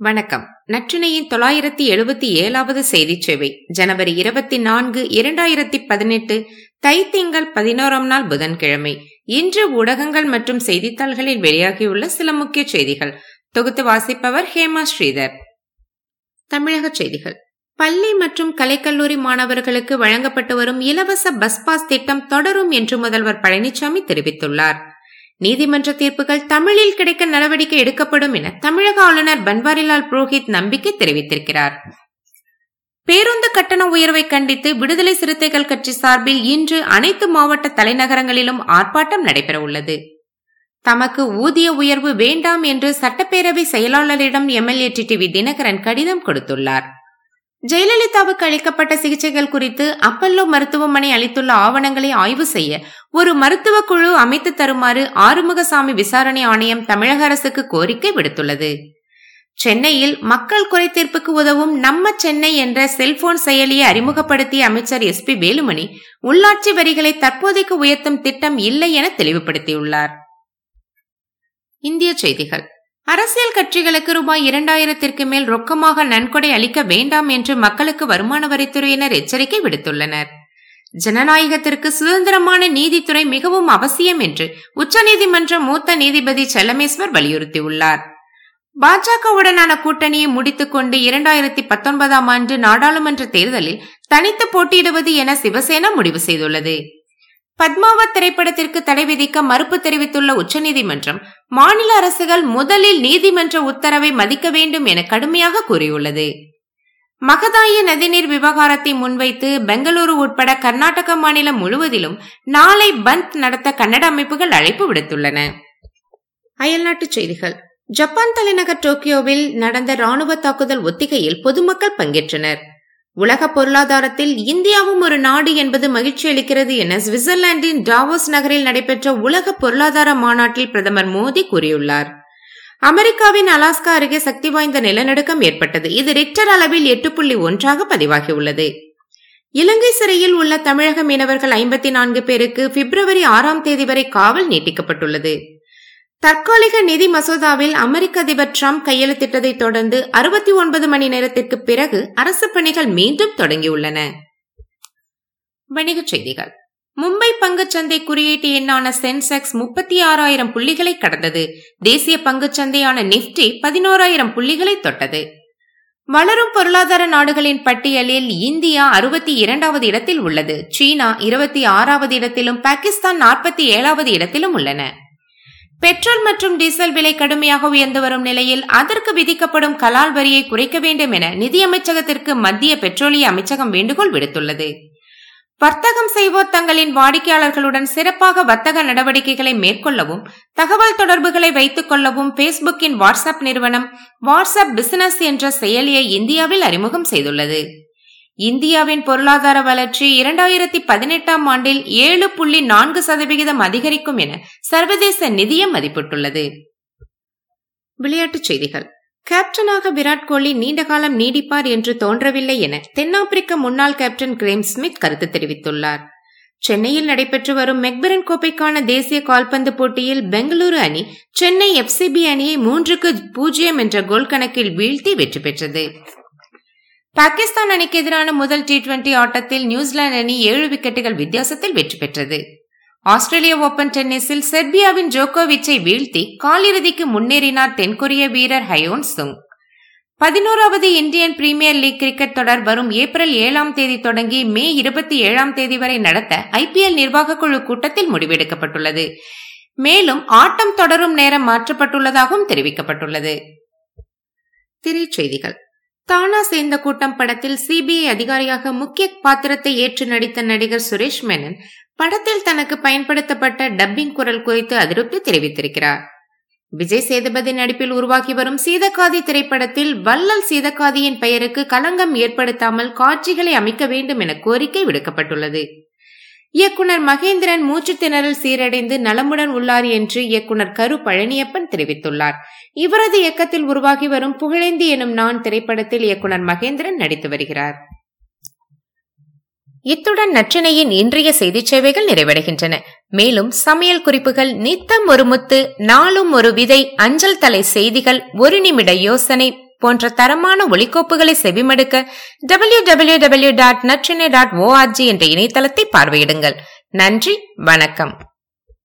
வணக்கம். நற்றினையின் தொள்ளாயிரத்தி எழுபத்தி ஏழாவது செய்தி சேவை ஜனவரி இருபத்தி நான்கு இரண்டாயிரத்தி பதினெட்டு தைத்திங்கள் பதினோராம் நாள் புதன்கிழமை. இன்று ஊடகங்கள் மற்றும் செய்தித்தாள்களில் வெளியாகியுள்ள சில முக்கிய செய்திகள். தொகுத்து வாசிப்பவர் ஹேமா ஸ்ரீதர். தமிழக செய்திகள். பள்ளி மற்றும் கலைக்கல்லூரி மாணவர்களுக்கு வழங்கப்பட்டு வரும் இலவச பஸ் பாஸ் திட்டம் தொடரும் என்று முதல்வர் பழனிசாமி தெரிவித்துள்ளார். நீதிமன்ற தீர்ப்புகள் தமிழில் கிடைக்க நடவடிக்கை எடுக்கப்படும் என தமிழக ஆளுநர் பன்வாரிலால் புரோஹித் நம்பிக்கை தெரிவித்திருக்கிறார். பேருந்து கட்டண உயர்வை கண்டித்து விடுதலை சிறுத்தைகள் கட்சி சார்பில் இன்று அனைத்து மாவட்ட தலைநகரங்களிலும் ஆர்ப்பாட்டம் நடைபெறவுள்ளது. தமக்கு ஊதிய உயர்வு வேண்டாம் என்று சட்டப்பேரவை செயலாளரிடம் எம்எல்ஏ டிடிவி தினகரன் கடிதம் கொடுத்துள்ளார். ஜெயலலிதாவுக்கு அளிக்கப்பட்ட சிகிச்சைகள் குறித்து அப்பல்லோ மருத்துவமனை அளித்துள்ள ஆவணங்களை ஆய்வு செய்ய ஒரு மருத்துவ குழு அமைத்து தருமாறு ஆறுமுகசாமி விசாரணை ஆணையம் தமிழக அரசுக்கு கோரிக்கை விடுத்துள்ளது. சென்னையில் மக்கள் குறை தீர்ப்புக்கு உதவும் நம்ம சென்னை என்ற செல்போன் செயலியை அறிமுகப்படுத்திய அமைச்சர் எஸ் பி வேலுமணி உள்ளாட்சி வரிகளை தற்போதைக்கு உயர்த்தும் திட்டம் இல்லை என தெளிவுபடுத்தியுள்ளார். இந்திய செய்திகள். அரசியல் கட்சிகளுக்கு ரூபாய் இரண்டாயிரத்திற்கு மேல் ரொக்கமாக நன்கொடை அளிக்க வேண்டாம் என்று மக்களுக்கு வருமான வரித்துறையினர் எச்சரிக்கை விடுத்துள்ளனர். ஜனநாயகத்திற்கு சுதந்திரமான நீதித்துறை மிகவும் அவசியம் என்று உச்சநீதிமன்ற மூத்த நீதிபதி செல்லமேஸ்வர் வலியுறுத்தியுள்ளார். பாஜகவுடனான கூட்டணியை முடித்துக் கொண்டு இரண்டாயிரத்தி பத்தொன்பதாம் ஆண்டு நாடாளுமன்ற தேர்தலில் தனித்து போட்டியிடுவது என சிவசேனா முடிவு செய்துள்ளது. பத்மாவத் திரைப்படத்திற்கு தடை விதிக்க மறுப்பு தெரிவித்துள்ள உச்சநீதிமன்றம் மாநில அரசுகள் முதலில் நீதிமன்ற உத்தரவை மதிக்க வேண்டும் என கடுமையாக கூறியுள்ளது. மகதாய நதிநீர் விவகாரத்தை முன்வைத்து பெங்களூரு உட்பட கர்நாடக மாநிலம் முழுவதிலும் நாளை பந்த் நடத்த கன்னட அமைப்புகள் அழைப்பு விடுத்துள்ளன. அயல்நாட்டுச் செய்திகள். ஜப்பான் தலைநகர் டோக்கியோவில் நடந்த ராணுவ தாக்குதல் ஒத்திகையில் பொதுமக்கள் பங்கேற்றனர். உலக பொருளாதாரத்தில் இந்தியாவும் ஒரு நாடு என்பது மகிழ்ச்சி அளிக்கிறது என சுவிட்சர்லாந்தின் டாவோஸ் நகரில் நடைபெற்ற உலக பொருளாதார மாநாட்டில் பிரதமர் மோடி கூறியுள்ளார். அமெரிக்காவின் அலாஸ்கா அருகே சக்தி வாய்ந்த நிலநடுக்கம் ஏற்பட்டது. இது ரிக்டர் அளவில் எட்டு புள்ளி ஒன்றாக பதிவாகியுள்ளது. இலங்கை சிறையில் உள்ள தமிழக மீனவர்கள் ஐம்பத்தி நான்கு பேருக்கு பிப்ரவரி ஆறாம் தேதி வரை காவல் நீட்டிக்கப்பட்டுள்ளது. தற்காலிக நிதி மசோதாவில் அமெரிக்க அதிபர் டிரம்ப் கையெழுத்திட்டதை தொடர்ந்து அறுபத்தி ஒன்பது மணி நேரத்திற்கு பிறகு அரசு பணிகள் மீண்டும் தொடங்கியுள்ளன. வணிகச் செய்திகள். மும்பை பங்குச்சந்தை குறியீட்டு எண்ணான சென்செக்ஸ் முப்பத்தி ஆறாயிரம் புள்ளிகளை கடந்தது. தேசிய பங்குச்சந்தையான நிப்டி பதினோராயிரம் புள்ளிகளை தொட்டது. வளரும் பொருளாதார நாடுகளின் பட்டியலில் இந்தியா அறுபத்தி இரண்டாவது இடத்தில் உள்ளது. சீனா இருபத்தி ஆறாவது இடத்திலும் பாகிஸ்தான் நாற்பத்தி ஏழாவது இடத்திலும் உள்ளன. பெட்ரோல் மற்றும் டீசல் விலை கடுமையாக உயர்ந்து வரும் நிலையில் அதற்கு விதிக்கப்படும் கலால் வரியை குறைக்க வேண்டும் என நிதியமைச்சகத்திற்கு மத்திய பெட்ரோலிய அமைச்சகம் வேண்டுகோள் விடுத்துள்ளது. வர்த்தகம் செய்வோர் தங்களின் வாடிக்கையாளர்களுடன் சிறப்பாக வர்த்தக நடவடிக்கைகளை மேற்கொள்ளவும் தகவல் தொடர்புகளை வைத்துக் கொள்ளவும் பேஸ்புக்கின் வாட்ஸ்அப் நிறுவனம் வாட்ஸ்அப் பிசினஸ் என்ற செயலியை இந்தியாவில் அறிமுகம் செய்துள்ளது. இந்தியாவின் பொருளாதார வளர்ச்சி இரண்டாயிரத்தி பதினெட்டாம் ஆண்டில் ஏழு புள்ளி நான்கு சதவிகிதம் அதிகரிக்கும் என சர்வதேச நிதியம் மதிப்பிட்டுள்ளது. விளையாட்டுச் செய்திகள். கேப்டனாக விராட் கோலி நீண்ட காலம் நீடிப்பார் என்று தோன்றவில்லை என தென்னாப்பிரிக்க முன்னாள் கேப்டன் கிரேம் ஸ்மித் கருத்து தெரிவித்துள்ளார். சென்னையில் நடைபெற்று வரும் மெக்பரன் கோப்பைக்கான தேசிய கால்பந்து போட்டியில் பெங்களூரு அணி சென்னை எஃப்சிபி அணியை மூன்றுக்கு பூஜ்ஜியம் என்ற கோல் கணக்கில் வீழ்த்தி வெற்றி பெற்றது. பாகிஸ்தான் அணிக்கு எதிரான முதல் டி டுவெண்டி ஆட்டத்தில் நியூசிலாந்து அணி ஏழு விக்கெட்டுகள் வித்தியாசத்தில் வெற்றி பெற்றது. ஆஸ்திரேலிய ஓபன் டென்னிஸில் செர்பியாவின் ஜோகோவிச்சை வீழ்த்தி காலிறுதிக்கு முன்னேறினார் தென்கொரிய வீரர் ஹயோன் சுங். பதினோராவது இந்தியன் பிரீமியர் லீக் கிரிக்கெட் தொடர் வரும் ஏப்ரல் ஏழாம் தேதி தொடங்கி மே இருபத்தி ஏழாம் தேதி வரை நடத்த ஐபிஎல் நிர்வாக குழு கூட்டத்தில் முடிவெடுக்கப்பட்டுள்ளது. மேலும் ஆட்டம் தொடரும் நேரம் மாற்றப்பட்டுள்ளதாகவும் தெரிவிக்கப்பட்டுள்ளது. திரைச்செய்திகள் தானா சேர்ந்த கூட்டம் படத்தில் சிபிஐ அதிகாரியாக முக்கிய பாத்திரத்தை ஏற்று நடித்த நடிகர் சுரேஷ் மேனன் படத்தில் தனக்கு பயன்படுத்தப்பட்ட டப்பிங் குரல் குறித்து அதிருப்தி தெரிவித்திருக்கிறார். விஜய் சேதுபதி நடிப்பில் உருவாகி வரும் சீதக்காதி திரைப்படத்தில் வல்லல் சீதக்காதியின் பெயருக்கு களங்கம் ஏற்படுத்தாமல் காட்சிகளை அமைக்க வேண்டும் என கோரிக்கை விடுக்கப்பட்டுள்ளது. இயக்குனர் மகேந்திரன் மூச்சு திணறல் சீரடைந்து நலமுடன் உள்ளார் என்று இயக்குனர் கரு பழனியப்பன் தெரிவித்துள்ளார். இவரது இயக்கத்தில் உருவாகி வரும் புகழேந்தி எனும் நான் திரைப்படத்தில் இயக்குனர் மகேந்திரன் நடித்து வருகிறார். இத்துடன் நற்றினையின் இன்றைய செய்தி சேவைகள் நிறைவடைகின்றன. மேலும் சமையல் குறிப்புகள் நித்தம் ஒரு முத்து நாளும் ஒரு விதை அஞ்சல் தலை செய்திகள் ஒரு நிமிட யோசனை போன்ற தரமான ஒலிக்கோப்புகளை செவிமடுக்க W W W dot Natrinai dot ORG என்ற இணையதளத்தை பார்வையிடுங்கள். நன்றி வணக்கம்.